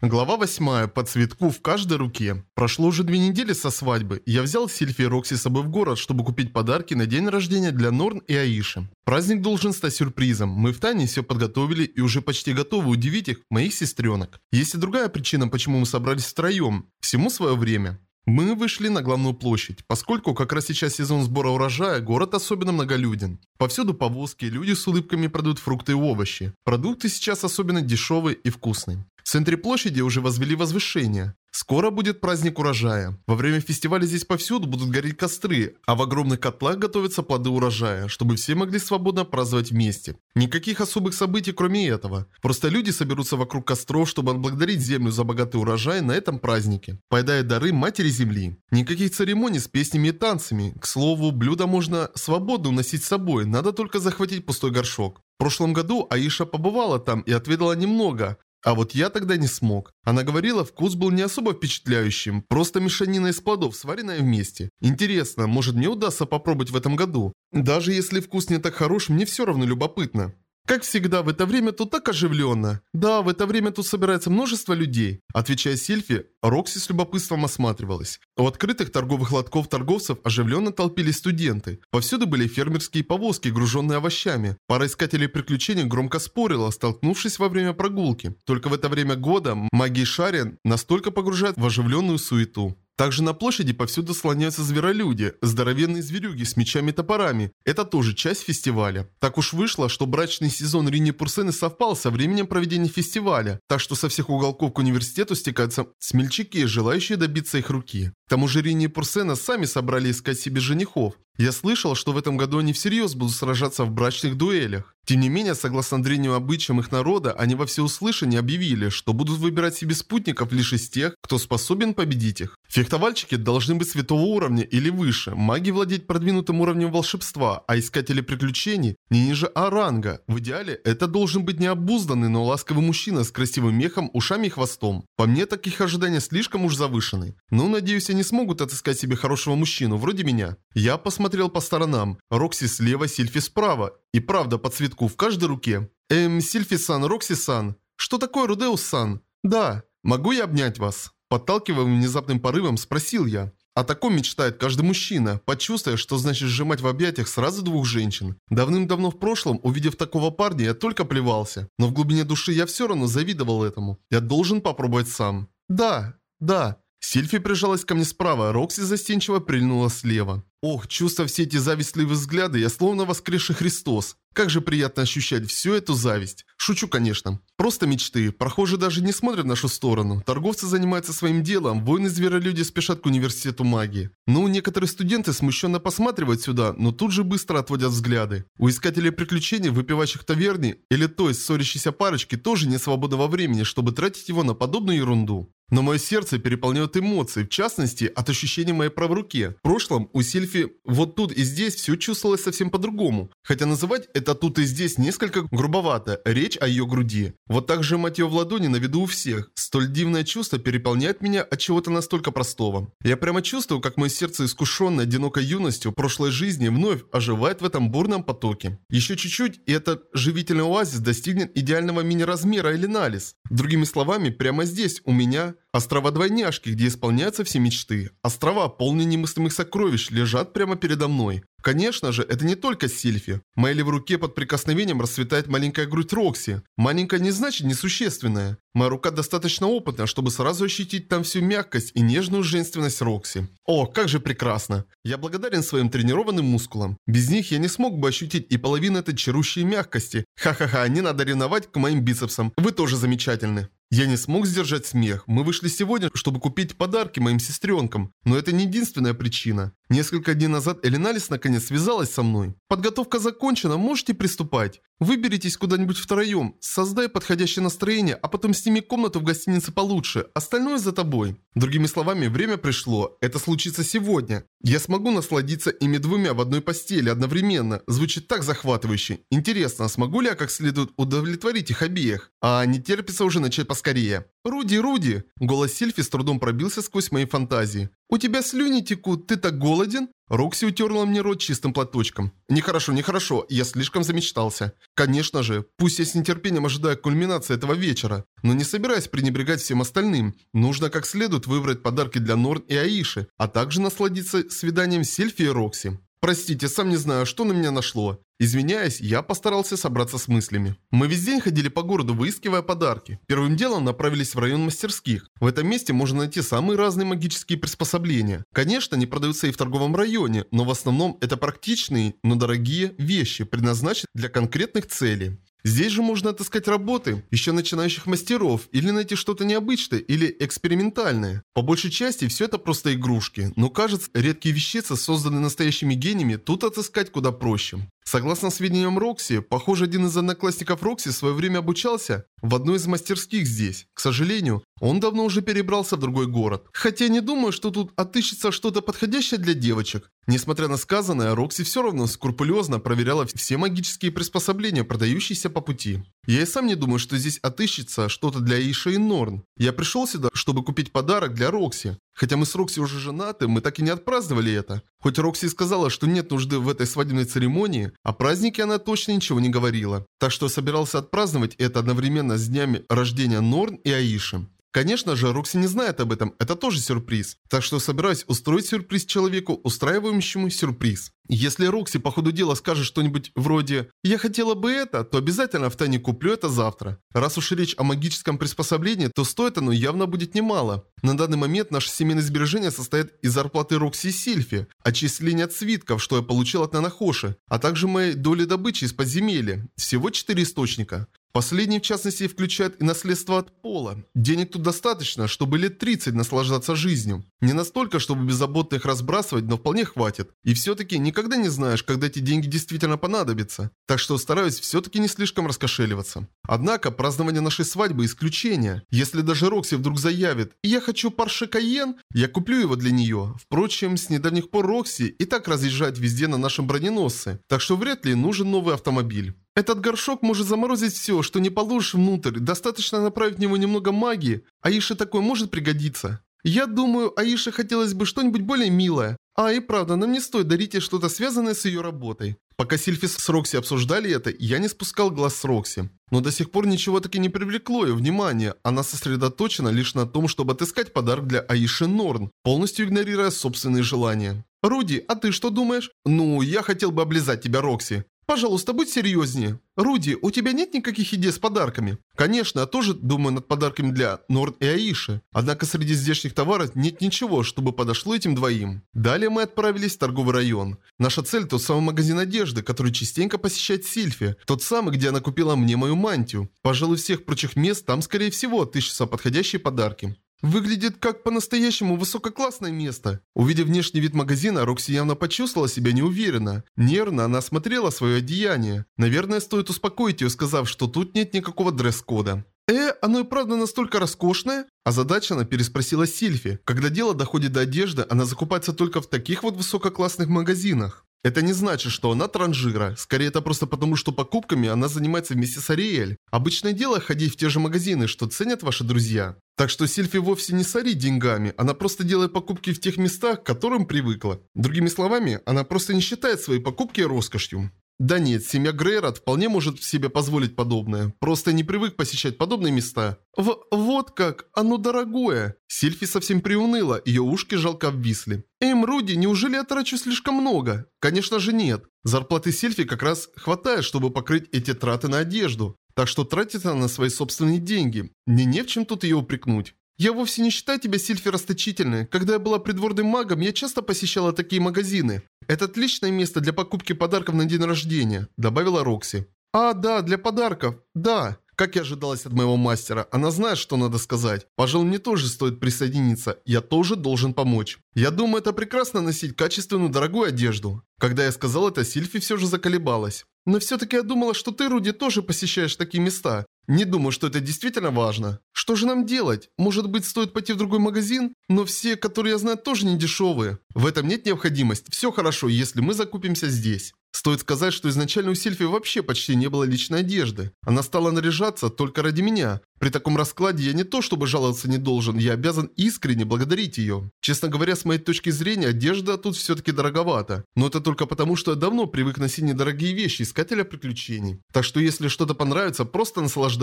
Глава 8. По цветку в каждой руке. Прошло уже две недели со свадьбы. Я взял Сильфи и Рокси с собой в город, чтобы купить подарки на день рождения для Норн и Аиши. Праздник должен стать сюрпризом. Мы в Тане все подготовили и уже почти готовы удивить их, моих сестренок. Есть и другая причина, почему мы собрались втроем. Всему свое время. Мы вышли на главную площадь, поскольку как раз сейчас сезон сбора урожая, город особенно многолюден. Повсюду повозки, люди с улыбками продают фрукты и овощи. Продукты сейчас особенно дешевые и вкусные. В центре площади уже возвели возвышение. Скоро будет праздник урожая. Во время фестиваля здесь повсюду будут гореть костры, а в огромных котлах готовятся плоды урожая, чтобы все могли свободно праздновать вместе. Никаких особых событий кроме этого. Просто люди соберутся вокруг костров, чтобы отблагодарить землю за богатый урожай на этом празднике, поедая дары матери земли. Никаких церемоний с песнями и танцами. К слову, блюдо можно свободно уносить с собой, надо только захватить пустой горшок. В прошлом году Аиша побывала там и отведала немного, а вот я тогда не смог. Она говорила, вкус был не особо впечатляющим, просто мешанина из плодов, сваренная вместе. Интересно, может мне удастся попробовать в этом году? Даже если вкус не так хорош, мне все равно любопытно. Как всегда, в это время тут так оживленно. Да, в это время тут собирается множество людей. Отвечая Сильфи, Рокси с любопытством осматривалась. У открытых торговых лотков торговцев оживленно толпились студенты. Повсюду были фермерские повозки, груженные овощами. Пара искателей приключений громко спорила, столкнувшись во время прогулки. Только в это время года магии Шарин настолько погружают в оживленную суету. Также на площади повсюду слоняются зверолюди, здоровенные зверюги с мечами и топорами. Это тоже часть фестиваля. Так уж вышло, что брачный сезон Рини Пурсены совпал со временем проведения фестиваля, так что со всех уголков к университету стекаются смельчаки, желающие добиться их руки. К тому же Рини и Пурсена сами собрали искать себе женихов. Я слышал, что в этом году они всерьез будут сражаться в брачных дуэлях. Тем не менее, согласно древним обычаям их народа, они во всеуслышание объявили, что будут выбирать себе спутников лишь из тех, кто способен победить их. Фехтовальщики должны быть святого уровня или выше, маги владеть продвинутым уровнем волшебства, а искатели приключений не ниже А-ранга. В идеале это должен быть необузданный, но ласковый мужчина с красивым мехом, ушами и хвостом. По мне, таких ожиданий слишком уж завышены. Но надеюсь, они смогут отыскать себе хорошего мужчину, вроде меня. Я посмотрел по сторонам. Рокси слева, Сильфи справа. И правда, по цветку в каждой руке. Эм, Сильфи-сан, Рокси-сан. Что такое, Рудеус-сан? Да. Могу я обнять вас? Подталкиваемым внезапным порывом спросил я. О таком мечтает каждый мужчина, почувствуя, что значит сжимать в объятиях сразу двух женщин. Давным-давно в прошлом, увидев такого парня, я только плевался. Но в глубине души я все равно завидовал этому. Я должен попробовать сам. Да, да. Сильфи прижалась ко мне справа, Рокси застенчиво прильнула слева. Ох, чувствуя все эти завистливые взгляды, я словно воскресший Христос. Как же приятно ощущать всю эту зависть. Шучу, конечно. Просто мечты. Прохожие даже не смотрят в нашу сторону. Торговцы занимаются своим делом, воины-зверолюди спешат к университету магии. Ну, некоторые студенты смущенно посматривают сюда, но тут же быстро отводят взгляды. У искателей приключений, выпивающих таверне, или той ссорящейся парочки, тоже нет свободы во времени, чтобы тратить его на подобную ерунду. Но мое сердце переполняют эмоции, в частности, от ощущения моей правой руки. В прошлом у Сильфи вот тут и здесь все чувствовалось совсем по-другому. Хотя называть это тут и здесь несколько грубовато, речь о ее груди. Вот так сжимать ее в ладони на виду у всех. Столь дивное чувство переполняет меня от чего-то настолько простого. Я прямо чувствую, как мое сердце, искушенное одинокой юностью прошлой жизни, вновь оживает в этом бурном потоке. Еще чуть-чуть, и этот живительный оазис достигнет идеального мини-размера или нализ. Другими словами, прямо здесь, у меня Острова-двойняшки, где исполняются все мечты. Острова, полные немыслимых сокровищ, лежат прямо передо мной. Конечно же, это не только Сильфи. В моей левой руке под прикосновением расцветает маленькая грудь Рокси. Маленькая не значит несущественная. Моя рука достаточно опытна, чтобы сразу ощутить там всю мягкость и нежную женственность Рокси. О, как же прекрасно. Я благодарен своим тренированным мускулам. Без них я не смог бы ощутить и половину этой чарущей мягкости. Ха-ха-ха, не надо ревновать к моим бицепсам. Вы тоже замечательны. Я не смог сдержать смех. Мы вышли сегодня, чтобы купить подарки моим сестренкам. Но это не единственная причина. Несколько дней назад Элиналис наконец связалась со мной. Подготовка закончена, можете приступать. Выберитесь куда-нибудь втроем, создай подходящее настроение, а потом сними комнату в гостинице получше. Остальное за тобой. Другими словами, время пришло. Это случится сегодня. Я смогу насладиться ими двумя в одной постели одновременно. Звучит так захватывающе. Интересно, а смогу ли я как следует удовлетворить их обеих? А не терпится уже начать поскорее. «Руди, Руди!» Голос Сильфи с трудом пробился сквозь мои фантазии. «У тебя слюни текут, ты так голоден?» Рокси утерла мне рот чистым платочком. Нехорошо, нехорошо, я слишком замечтался. Конечно же, пусть я с нетерпением ожидаю кульминации этого вечера, но не собираюсь пренебрегать всем остальным. Нужно как следует выбрать подарки для Норн и Аиши, а также насладиться свиданием Сильфи и Рокси. Простите, сам не знаю, что на меня нашло. Извиняясь, я постарался собраться с мыслями. Мы весь день ходили по городу, выискивая подарки. Первым делом направились в район мастерских. В этом месте можно найти самые разные магические приспособления. Конечно, они продаются и в торговом районе, но в основном это практичные, но дорогие вещи, предназначенные для конкретных целей. Здесь же можно отыскать работы еще начинающих мастеров или найти что-то необычное или экспериментальное. По большей части все это просто игрушки, но кажется, редкие вещицы, созданные настоящими гениями, тут отыскать куда проще. Согласно сведениям Рокси, похоже, один из одноклассников Рокси в свое время обучался в одной из мастерских здесь. К сожалению, он давно уже перебрался в другой город. Хотя не думаю, что тут отыщется что-то подходящее для девочек. Несмотря на сказанное, Рокси все равно скрупулезно проверяла все магические приспособления, продающиеся по пути. Я и сам не думаю, что здесь отыщется что-то для Аиши и Норн. Я пришел сюда, чтобы купить подарок для Рокси. Хотя мы с Рокси уже женаты, мы так и не отпраздновали это. Хоть Рокси сказала, что нет нужды в этой свадебной церемонии, о празднике она точно ничего не говорила. Так что собирался отпраздновать это одновременно с днями рождения Норн и Аиши. Конечно же, Рокси не знает об этом, это тоже сюрприз. Так что собираюсь устроить сюрприз человеку, устраивающему сюрприз. Если Рокси по ходу дела скажет что-нибудь вроде «Я хотела бы это», то обязательно в тайне куплю это завтра. Раз уж речь о магическом приспособлении, то стоит оно явно будет немало. На данный момент наше семейное сбережение состоит из зарплаты Рокси и Сильфи, отчисления от свитков, что я получил от Нанахоши, а также моей доли добычи из подземелья. Всего 4 источника. Последний, в частности, включает и наследство от пола. Денег тут достаточно, чтобы лет 30 наслаждаться жизнью. Не настолько, чтобы беззаботно их разбрасывать, но вполне хватит. И все-таки никогда не знаешь, когда эти деньги действительно понадобятся. Так что стараюсь все-таки не слишком раскошеливаться. Однако, празднование нашей свадьбы исключение. Если даже Рокси вдруг заявит «Я хочу Порше Кайен», я куплю его для нее. Впрочем, с недавних пор Рокси и так разъезжает везде на нашем броненосце. Так что вряд ли нужен новый автомобиль. Этот горшок может заморозить все, что не положишь внутрь. Достаточно направить в него немного магии. Аише такой может пригодиться. Я думаю, Аише хотелось бы что-нибудь более милое. А и правда, нам не стоит дарить ей что-то связанное с ее работой. Пока Сильфис с Рокси обсуждали это, я не спускал глаз с Рокси. Но до сих пор ничего таки не привлекло ее внимание. Она сосредоточена лишь на том, чтобы отыскать подарок для Аиши и Норн, полностью игнорируя собственные желания. «Руди, а ты что думаешь?» «Ну, я хотел бы облизать тебя, Рокси. Пожалуйста, будь серьезнее. Руди, у тебя нет никаких идей с подарками? Конечно, я тоже думаю над подарками для Норд и Аиши. Однако среди здешних товаров нет ничего, чтобы подошло этим двоим. Далее мы отправились в торговый район. Наша цель тот самый магазин одежды, который частенько посещает Сильфи. Тот самый, где она купила мне мою мантию. Пожалуй, всех прочих мест там скорее всего отыщутся подходящие подарки. Выглядит как по-настоящему высококлассное место. Увидев внешний вид магазина, Рокси явно почувствовала себя неуверенно. Нервно она осмотрела свое одеяние. Наверное, стоит успокоить ее, сказав, что тут нет никакого дресс-кода. «Э, оно и правда настолько роскошное?» Озадаченно переспросила Сильфи. Когда дело доходит до одежды, она закупается только в таких вот высококлассных магазинах. Это не значит, что она транжира. Скорее, это просто потому, что покупками она занимается вместе с Ариэль. Обычное дело ходить в те же магазины, что ценят ваши друзья. Так что Сильфи вовсе не сорит деньгами, она просто делает покупки в тех местах, к которым привыкла. Другими словами, она просто не считает свои покупки роскошью. Да нет, семья Грейрот вполне может себе позволить подобное. Просто не привык посещать подобные места. В вот как, оно дорогое. Сильфи совсем приуныла, ее ушки жалко обвисли. Эм, Руди, неужели я трачу слишком много? Конечно же нет. Зарплаты Сильфи как раз хватает, чтобы покрыть эти траты на одежду. Так что тратит она на свои собственные деньги. Мне не в чем тут ее упрекнуть. Я вовсе не считаю тебя, Сильфи, расточительной. Когда я была придворным магом, я часто посещала такие магазины. Это отличное место для покупки подарков на день рождения», – добавила Рокси. «А, да, для подарков. Да». Как и ожидалось от моего мастера, она знает, что надо сказать. Пожалуй, мне тоже стоит присоединиться. Я тоже должен помочь. Я думаю, это прекрасно носить качественную дорогую одежду. Когда я сказал это, Сильфи все же заколебалась. Но все-таки я думала, что ты, Руди, тоже посещаешь такие места. Не думаю, что это действительно важно. Что же нам делать? Может быть, стоит пойти в другой магазин? Но все, которые я знаю, тоже не дешевые. В этом нет необходимости. Все хорошо, если мы закупимся здесь. Стоит сказать, что изначально у Сильфи вообще почти не было личной одежды. Она стала наряжаться только ради меня. При таком раскладе я не то чтобы жаловаться не должен, я обязан искренне благодарить ее. Честно говоря, с моей точки зрения, одежда тут все-таки дороговата. Но это только потому, что я давно привык носить недорогие вещи искателя приключений. Так что если что-то понравится, просто наслаждайтесь.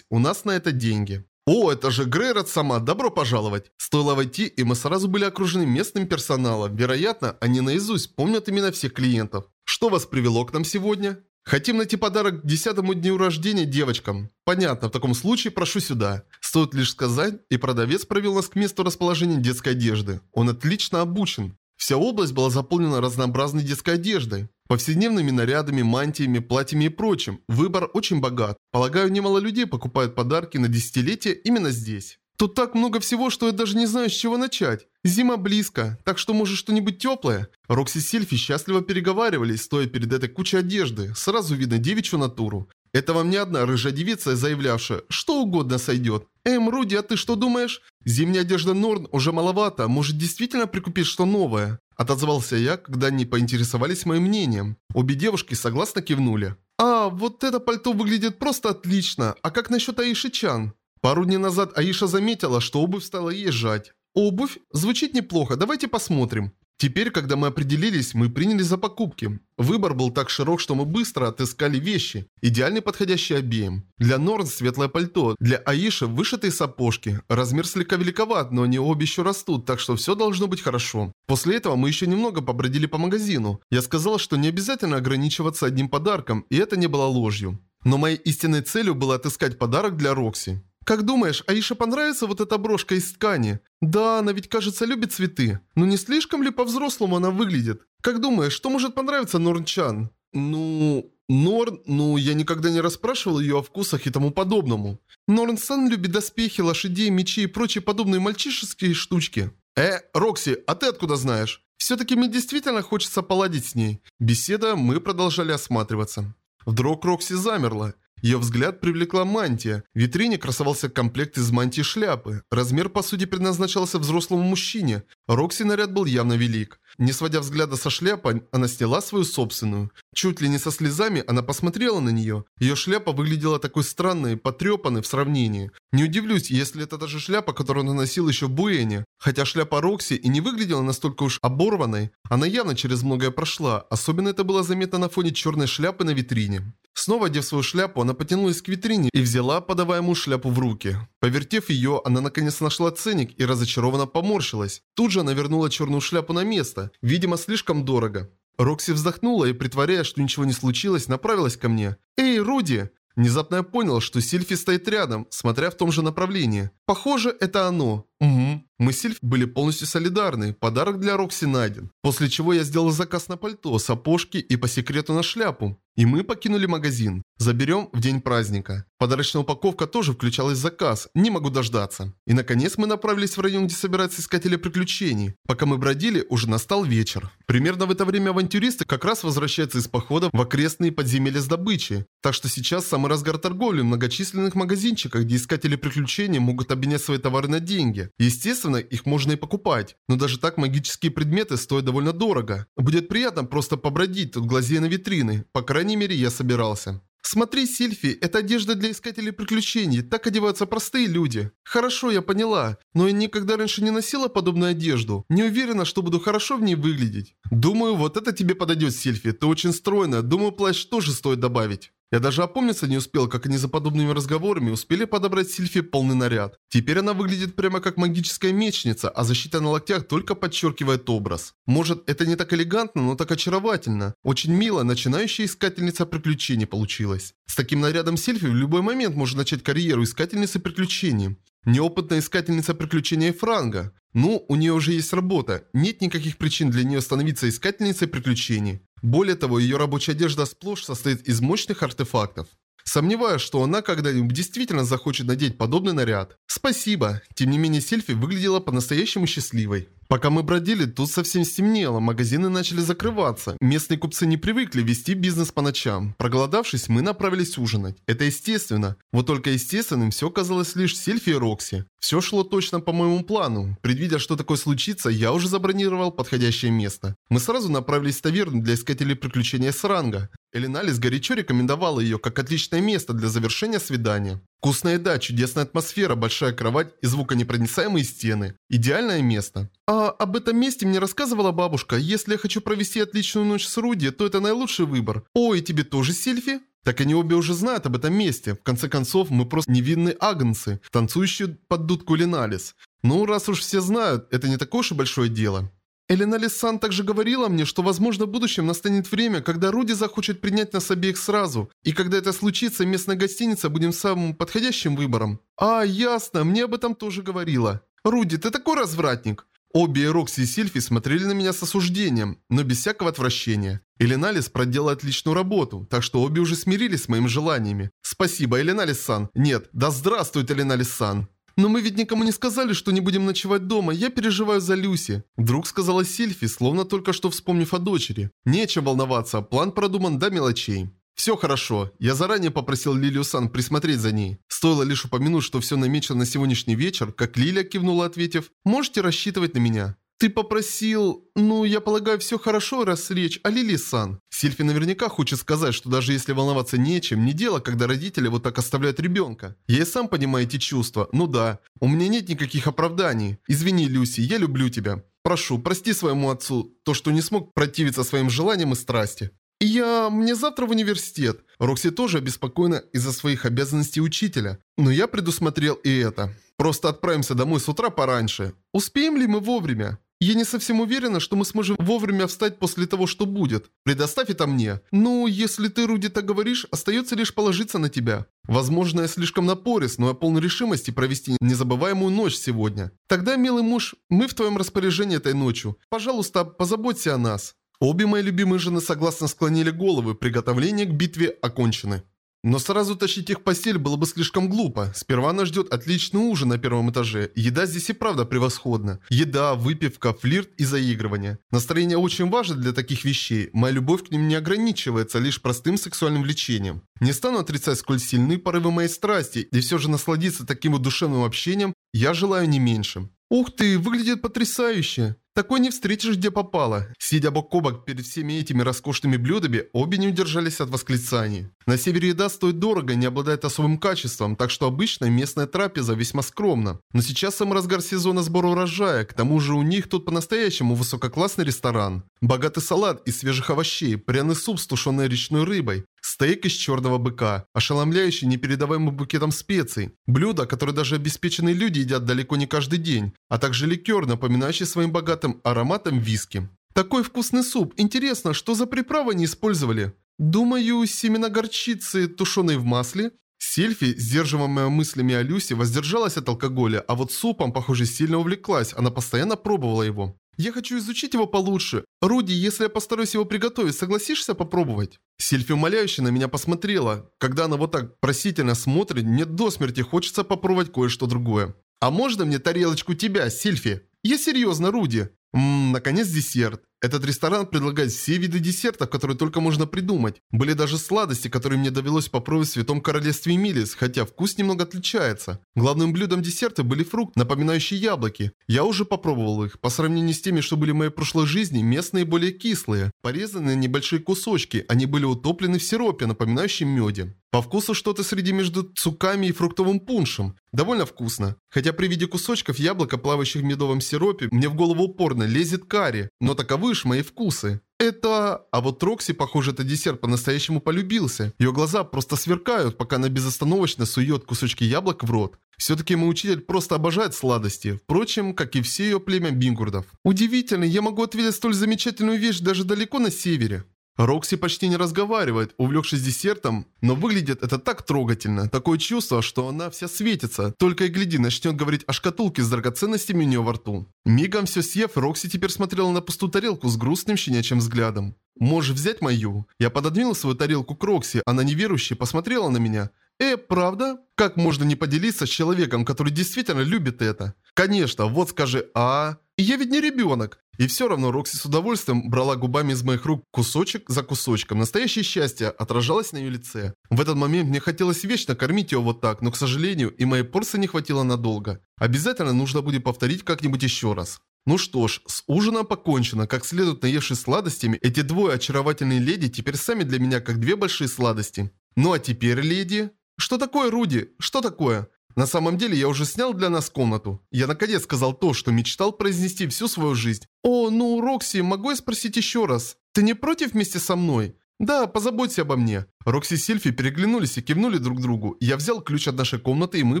У нас на это деньги. О, это же Грейрот сама, добро пожаловать. Стоило войти, и мы сразу были окружены местным персоналом. Вероятно, они наизусть помнят именно всех клиентов. Что вас привело к нам сегодня? Хотим найти подарок к десятому дню рождения девочкам. Понятно, в таком случае прошу сюда. Стоит лишь сказать, и продавец провел нас к месту расположения детской одежды. Он отлично обучен. Вся область была заполнена разнообразной детской одеждой. Повседневными нарядами, мантиями, платьями и прочим. Выбор очень богат. Полагаю, немало людей покупают подарки на десятилетие именно здесь. Тут так много всего, что я даже не знаю, с чего начать. Зима близко, так что может что-нибудь теплое? Рокси и Сильфи счастливо переговаривались, стоя перед этой кучей одежды. Сразу видно девичью натуру. Это вам не одна рыжая девица, заявлявшая, что угодно сойдет. Эм, Руди, а ты что думаешь? Зимняя одежда Норн уже маловато, может действительно прикупить что новое? Отозвался я, когда они поинтересовались моим мнением. Обе девушки согласно кивнули. А, вот это пальто выглядит просто отлично. А как насчет Аиши Чан? Пару дней назад Аиша заметила, что обувь стала езжать. Обувь? Звучит неплохо, давайте посмотрим. Теперь, когда мы определились, мы приняли за покупки. Выбор был так широк, что мы быстро отыскали вещи, идеально подходящие обеим. Для Норн светлое пальто, для Аиши вышитые сапожки. Размер слегка великоват, но они обе еще растут, так что все должно быть хорошо. После этого мы еще немного побродили по магазину. Я сказала, что не обязательно ограничиваться одним подарком, и это не было ложью. Но моей истинной целью было отыскать подарок для Рокси. Как думаешь, Аише понравится вот эта брошка из ткани? Да, она ведь, кажется, любит цветы. Но не слишком ли по-взрослому она выглядит? Как думаешь, что может понравиться Норнчан? Ну... Норн, ну, я никогда не расспрашивал ее о вкусах и тому подобному. Норн-сан любит доспехи, лошадей, мечи и прочие подобные мальчишеские штучки. Э, Рокси, а ты откуда знаешь? Все-таки мне действительно хочется поладить с ней. Беседа, мы продолжали осматриваться. Вдруг Рокси замерла. Ее взгляд привлекла мантия. В витрине красовался комплект из мантии шляпы. Размер, по сути, предназначался взрослому мужчине. Рокси наряд был явно велик. Не сводя взгляда со шляпы, она сняла свою собственную. Чуть ли не со слезами она посмотрела на нее. Ее шляпа выглядела такой странной, потрепанной в сравнении. Не удивлюсь, если это даже шляпа, которую она носила еще в Буэне. Хотя шляпа Рокси и не выглядела настолько уж оборванной, она явно через многое прошла. Особенно это было заметно на фоне черной шляпы на витрине. Снова одев свою шляпу, она потянулась к витрине и взяла подаваемую шляпу в руки. Повертев ее, она наконец нашла ценник и разочарованно поморщилась. Тут же она вернула черную шляпу на место, видимо слишком дорого. Рокси вздохнула и, притворяя, что ничего не случилось, направилась ко мне. «Эй, Руди!» Внезапно я понял, что Сильфи стоит рядом, смотря в том же направлении. Похоже, это оно. Угу. Мы с Сильф были полностью солидарны. Подарок для Рокси найден. После чего я сделал заказ на пальто, сапожки и по секрету на шляпу. И мы покинули магазин. Заберем в день праздника. Подарочная упаковка тоже включалась в заказ. Не могу дождаться. И наконец мы направились в район, где собираются искатели приключений. Пока мы бродили, уже настал вечер. Примерно в это время авантюристы как раз возвращаются из похода в окрестные подземелья с добычей. Так что сейчас самый разгар торговли в многочисленных магазинчиках, где искатели приключений могут обменять свои товары на деньги. Естественно, их можно и покупать, но даже так магические предметы стоят довольно дорого. Будет приятно просто побродить тут глазея на витрины, по мере я собирался. «Смотри, Сильфи, это одежда для искателей приключений, так одеваются простые люди». «Хорошо, я поняла, но я никогда раньше не носила подобную одежду. Не уверена, что буду хорошо в ней выглядеть». «Думаю, вот это тебе подойдет, Сильфи, ты очень стройная, думаю, плащ тоже стоит добавить». Я даже опомниться не успел, как они за подобными разговорами успели подобрать Сильфи полный наряд. Теперь она выглядит прямо как магическая мечница, а защита на локтях только подчеркивает образ. Может, это не так элегантно, но так очаровательно. Очень мило, начинающая искательница приключений получилась. С таким нарядом Сильфи в любой момент может начать карьеру искательницы приключений. Неопытная искательница приключений Франга. Ну, у нее уже есть работа. Нет никаких причин для нее становиться искательницей приключений. Более того, ее рабочая одежда сплошь состоит из мощных артефактов. Сомневаюсь, что она когда-нибудь действительно захочет надеть подобный наряд. Спасибо. Тем не менее, Сельфи выглядела по-настоящему счастливой. Пока мы бродили, тут совсем стемнело, магазины начали закрываться. Местные купцы не привыкли вести бизнес по ночам. Проголодавшись, мы направились ужинать. Это естественно. Вот только естественным все казалось лишь Сильфи и Рокси. Все шло точно по моему плану. Предвидя, что такое случится, я уже забронировал подходящее место. Мы сразу направились в таверну для искателей приключения с ранга. Элиналис горячо рекомендовала ее как отличное место для завершения свидания. Вкусная еда, чудесная атмосфера, большая кровать и звуконепроницаемые стены. Идеальное место. А об этом месте мне рассказывала бабушка. Если я хочу провести отличную ночь с Руди, то это наилучший выбор. О, и тебе тоже сельфи? Так они обе уже знают об этом месте. В конце концов, мы просто невинные агнцы, танцующие под дудку Леналис. Ну, раз уж все знают, это не такое уж и большое дело. Элена Лисан также говорила мне, что возможно в будущем настанет время, когда Руди захочет принять нас обеих сразу. И когда это случится, местная гостиница будет самым подходящим выбором. А, ясно, мне об этом тоже говорила. Руди, ты такой развратник. Обе Рокси и Сильфи смотрели на меня с осуждением, но без всякого отвращения. Эленалис проделала отличную работу, так что обе уже смирились с моими желаниями. Спасибо, Эленалис-сан. Нет, да здравствует Эленалис-сан. «Но мы ведь никому не сказали, что не будем ночевать дома. Я переживаю за Люси», – вдруг сказала Сильфи, словно только что вспомнив о дочери. «Нечем волноваться, план продуман до мелочей». «Все хорошо. Я заранее попросил Лилию Сан присмотреть за ней. Стоило лишь упомянуть, что все намечено на сегодняшний вечер, как Лилия кивнула, ответив, «Можете рассчитывать на меня». «Ты попросил... Ну, я полагаю, все хорошо, раз речь о Лили-сан». Сильфи наверняка хочет сказать, что даже если волноваться нечем, не дело, когда родители вот так оставляют ребенка. Я и сам понимаю эти чувства. Ну да, у меня нет никаких оправданий. Извини, Люси, я люблю тебя. Прошу, прости своему отцу то, что не смог противиться своим желаниям и страсти. «Я... мне завтра в университет». Рокси тоже обеспокоена из-за своих обязанностей учителя. Но я предусмотрел и это. Просто отправимся домой с утра пораньше. Успеем ли мы вовремя? Я не совсем уверена, что мы сможем вовремя встать после того, что будет. Предоставь это мне. Ну, если ты, Руди, так говоришь, остается лишь положиться на тебя. Возможно, я слишком напорист, но я полон решимости провести незабываемую ночь сегодня. Тогда, милый муж, мы в твоем распоряжении этой ночью. Пожалуйста, позаботься о нас. Обе мои любимые жены согласно склонили головы, приготовления к битве окончены. Но сразу тащить их в постель было бы слишком глупо. Сперва нас ждет отличный ужин на первом этаже. Еда здесь и правда превосходна. Еда, выпивка, флирт и заигрывание. Настроение очень важно для таких вещей. Моя любовь к ним не ограничивается лишь простым сексуальным влечением. Не стану отрицать, сколь сильны порывы моей страсти, и все же насладиться таким вот душевным общением я желаю не меньше. Ух ты, выглядит потрясающе. Такой не встретишь, где попало. Сидя бок о бок перед всеми этими роскошными блюдами, обе не удержались от восклицаний. На севере еда стоит дорого не обладает особым качеством, так что обычно местная трапеза весьма скромна. Но сейчас самый разгар сезона сбора урожая, к тому же у них тут по-настоящему высококлассный ресторан. Богатый салат из свежих овощей, пряный суп с тушеной речной рыбой, Стейк из черного быка, ошеломляющий непередаваемым букетом специй. Блюдо, которое даже обеспеченные люди едят далеко не каждый день, а также ликер, напоминающий своим богатым ароматом виски. Такой вкусный суп. Интересно, что за приправы они использовали? Думаю, семена горчицы, тушеные в масле. Сельфи, сдерживаемая мыслями о Люсе, воздержалась от алкоголя, а вот супом, похоже, сильно увлеклась, она постоянно пробовала его. Я хочу изучить его получше. Руди, если я постараюсь его приготовить, согласишься попробовать? Сильфи умоляюще на меня посмотрела. Когда она вот так просительно смотрит, мне до смерти хочется попробовать кое-что другое. А можно мне тарелочку тебя, Сильфи? Я серьезно, Руди. Ммм, наконец десерт. Этот ресторан предлагает все виды десертов, которые только можно придумать. Были даже сладости, которые мне довелось попробовать в Святом Королевстве Милис, хотя вкус немного отличается. Главным блюдом десерта были фрукты, напоминающие яблоки. Я уже попробовал их. По сравнению с теми, что были в моей прошлой жизни, местные более кислые. Порезанные небольшие кусочки, они были утоплены в сиропе, напоминающем меде. По вкусу что-то среди между цуками и фруктовым пуншем. Довольно вкусно. Хотя при виде кусочков яблока, плавающих в медовом сиропе, мне в голову упорно лезет карри, но таковы ж мои вкусы. Это... А вот Трокси, похоже, этот десерт по-настоящему полюбился. Ее глаза просто сверкают, пока она безостановочно сует кусочки яблок в рот. Все-таки мой учитель просто обожает сладости, впрочем, как и все ее племя бингурдов. Удивительно, я могу ответить столь замечательную вещь даже далеко на севере. Рокси почти не разговаривает, увлекшись десертом, но выглядит это так трогательно. Такое чувство, что она вся светится. Только и гляди, начнет говорить о шкатулке с драгоценностями у нее во рту. Мигом все съев, Рокси теперь смотрела на пустую тарелку с грустным щенячьим взглядом. «Можешь взять мою?» Я пододвинул свою тарелку к Рокси, она неверующе посмотрела на меня. «Э, правда? Как можно не поделиться с человеком, который действительно любит это?» Конечно, вот скажи «а». Я ведь не ребенок. И все равно Рокси с удовольствием брала губами из моих рук кусочек за кусочком. Настоящее счастье отражалось на ее лице. В этот момент мне хотелось вечно кормить ее вот так, но, к сожалению, и моей порции не хватило надолго. Обязательно нужно будет повторить как-нибудь еще раз. Ну что ж, с ужином покончено. Как следует наевшись сладостями, эти двое очаровательные леди теперь сами для меня как две большие сладости. Ну а теперь, леди... Что такое, Руди? Что такое? На самом деле я уже снял для нас комнату. Я наконец сказал то, что мечтал произнести всю свою жизнь. О, ну, Рокси, могу я спросить еще раз? Ты не против вместе со мной? Да, позаботься обо мне. Рокси и Сильфи переглянулись и кивнули друг другу. Я взял ключ от нашей комнаты и мы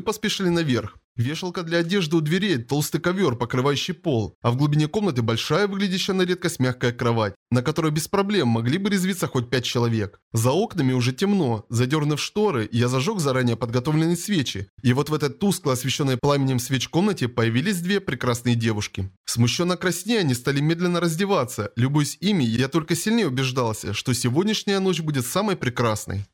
поспешили наверх. Вешалка для одежды у дверей, толстый ковер, покрывающий пол. А в глубине комнаты большая, выглядящая на редкость мягкая кровать, на которой без проблем могли бы резвиться хоть пять человек. За окнами уже темно. Задернув шторы, я зажег заранее подготовленные свечи. И вот в этой тускло освещенной пламенем свеч комнате появились две прекрасные девушки. Смущенно краснея, они стали медленно раздеваться. Любуясь ими, я только сильнее убеждался, что сегодняшняя ночь будет самой прекрасной красный.